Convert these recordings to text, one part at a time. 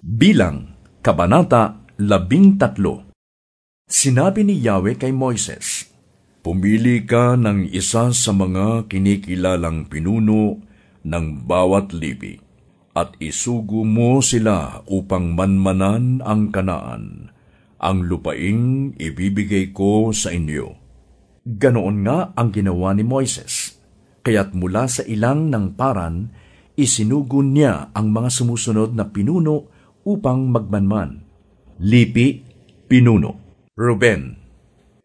Bilang, Kabanata 13 Sinabi ni Yahweh kay Moises, Pumili ka ng isa sa mga kinikilalang pinuno ng bawat lipi, at isugo mo sila upang manmanan ang kanaan, ang lupaing ibibigay ko sa inyo. Ganoon nga ang ginawa ni Moises, kaya't mula sa ilang ng paran, isinugo niya ang mga sumusunod na pinuno upang magmanman. Lipi, pinuno. Ruben,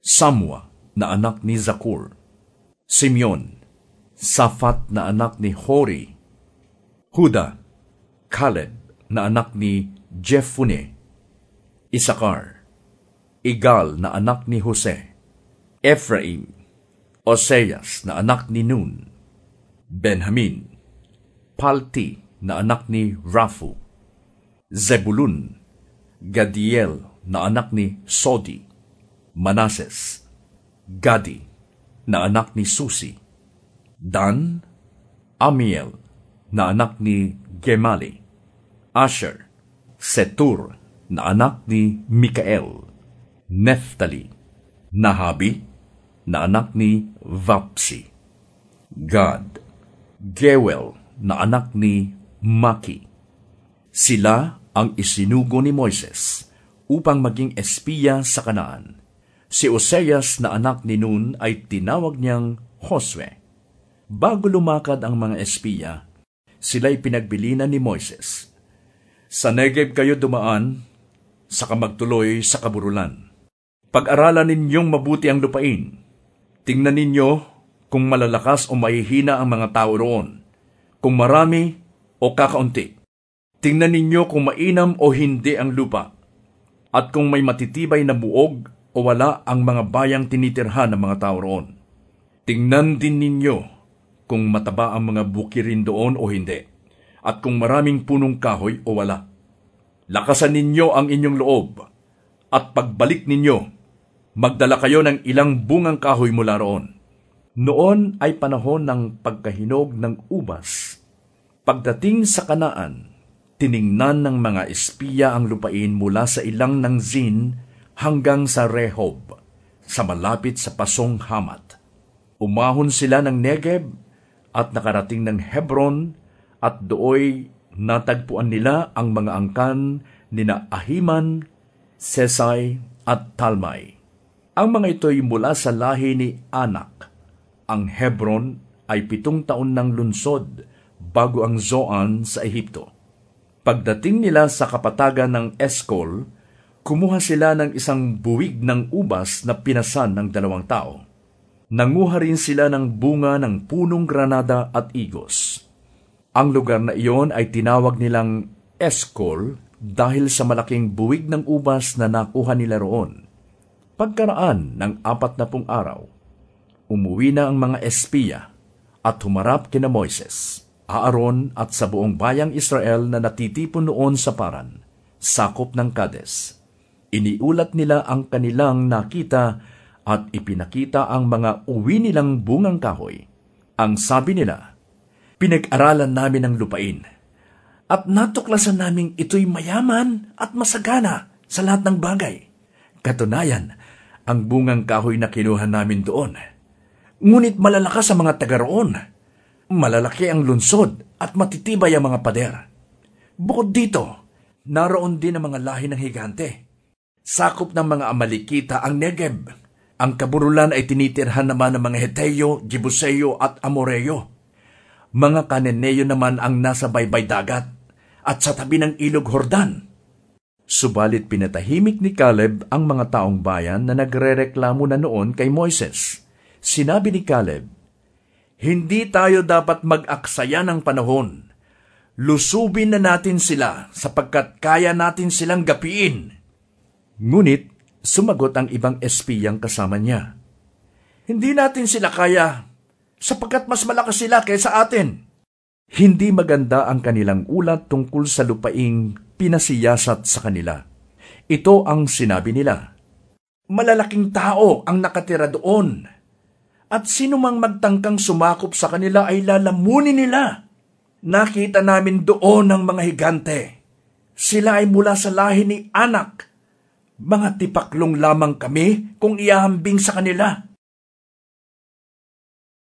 Samwa na anak ni Zakur. Simeon, Safat na anak ni Hori. Huda, Caleb na anak ni Jeffune. Isakar, Igal na anak ni Jose. Ephraim, Oseas na anak ni Nun. Benjamin, Palti na anak ni Rafu. Zebulun, Gadiel na anak ni Sodi, Manases, Gadi na anak ni Susi, Dan, Amiel na anak ni Gemali, Asher, Setur na anak ni Mikael, Neftali, Nahabi na anak ni Vapsi, Gad, Gewel na anak ni Maki, sila ang isinugo ni Moises upang maging espiya sa kanaan. Si Oseas na anak ni Nun ay tinawag niyang Josue. Bago lumakad ang mga espiya, sila'y pinagbilinan ni Moises. Sa Negev kayo dumaan, saka magtuloy sa kaburulan. Pag-aralan ninyong mabuti ang lupain. Tingnan ninyo kung malalakas o mahihina ang mga tao roon, kung marami o kakaunti Tingnan ninyo kung mainam o hindi ang lupa, at kung may matitibay na buog o wala ang mga bayang tinitirhan ng mga tao roon. Tingnan din ninyo kung mataba ang mga bukirin doon o hindi, at kung maraming punong kahoy o wala. Lakasan ninyo ang inyong loob, at pagbalik ninyo, magdala kayo ng ilang bungang kahoy mula roon. Noon ay panahon ng pagkahinog ng ubas. Pagdating sa kanaan, tiningnan ng mga espiya ang lupain mula sa ilang ng Zin hanggang sa Rehob, sa malapit sa Pasong Hamat. Umahon sila ng Negeb at nakarating ng Hebron at dooy natagpuan nila ang mga angkan ni na Ahiman, Sesay at Talmay. Ang mga ito'y mula sa lahi ni Anak. Ang Hebron ay pitong taon ng lunsod bago ang Zoan sa Ehipto. Pagdating nila sa kapatagan ng Eskol, kumuha sila ng isang buwig ng ubas na pinasan ng dalawang tao. Nanguha rin sila ng bunga ng punong granada at igos. Ang lugar na iyon ay tinawag nilang Eskol dahil sa malaking buwig ng ubas na nakuha nila roon. Pagkaraan ng apat na pung araw, umuwi na ang mga espiya at humarap kina Moises. Aaron at sa buong bayang Israel na natitipon noon sa paran, sakop ng Kades. Iniulat nila ang kanilang nakita at ipinakita ang mga uwi nilang bungang kahoy. Ang sabi nila, Pinag-aralan namin ang lupain, at natuklasan naming ito'y mayaman at masagana sa lahat ng bagay. Katunayan, ang bungang kahoy na kinuha namin doon. Ngunit malalakas sa mga taga roon Malalaki ang lunsod at matitibay ang mga pader. Bukod dito, naroon din ang mga lahi ng higante. Sakop ng mga Amalikita ang Negeb. Ang kaburulan ay tinitirhan naman ng mga Heteyo, Jebuseo at Amoreo. Mga Kaneneo naman ang nasa baybay dagat at sa tabi ng ilog Hordan. Subalit pinatahimik ni Caleb ang mga taong bayan na nagrereklamo na noon kay Moises. Sinabi ni Caleb, hindi tayo dapat mag-aksaya ng panahon. Lusubin na natin sila sapagkat kaya natin silang gapiin. Ngunit sumagot ang ibang espiyang kasama niya. Hindi natin sila kaya sapagkat mas malakas sila kaysa atin. Hindi maganda ang kanilang ulat tungkol sa lupaing pinasiyasat sa kanila. Ito ang sinabi nila. Malalaking tao ang nakatira doon at sino mang magtangkang sumakop sa kanila ay lalamunin nila. Nakita namin doon ang mga higante. Sila ay mula sa lahi ni anak. Mga tipaklong lamang kami kung iahambing sa kanila.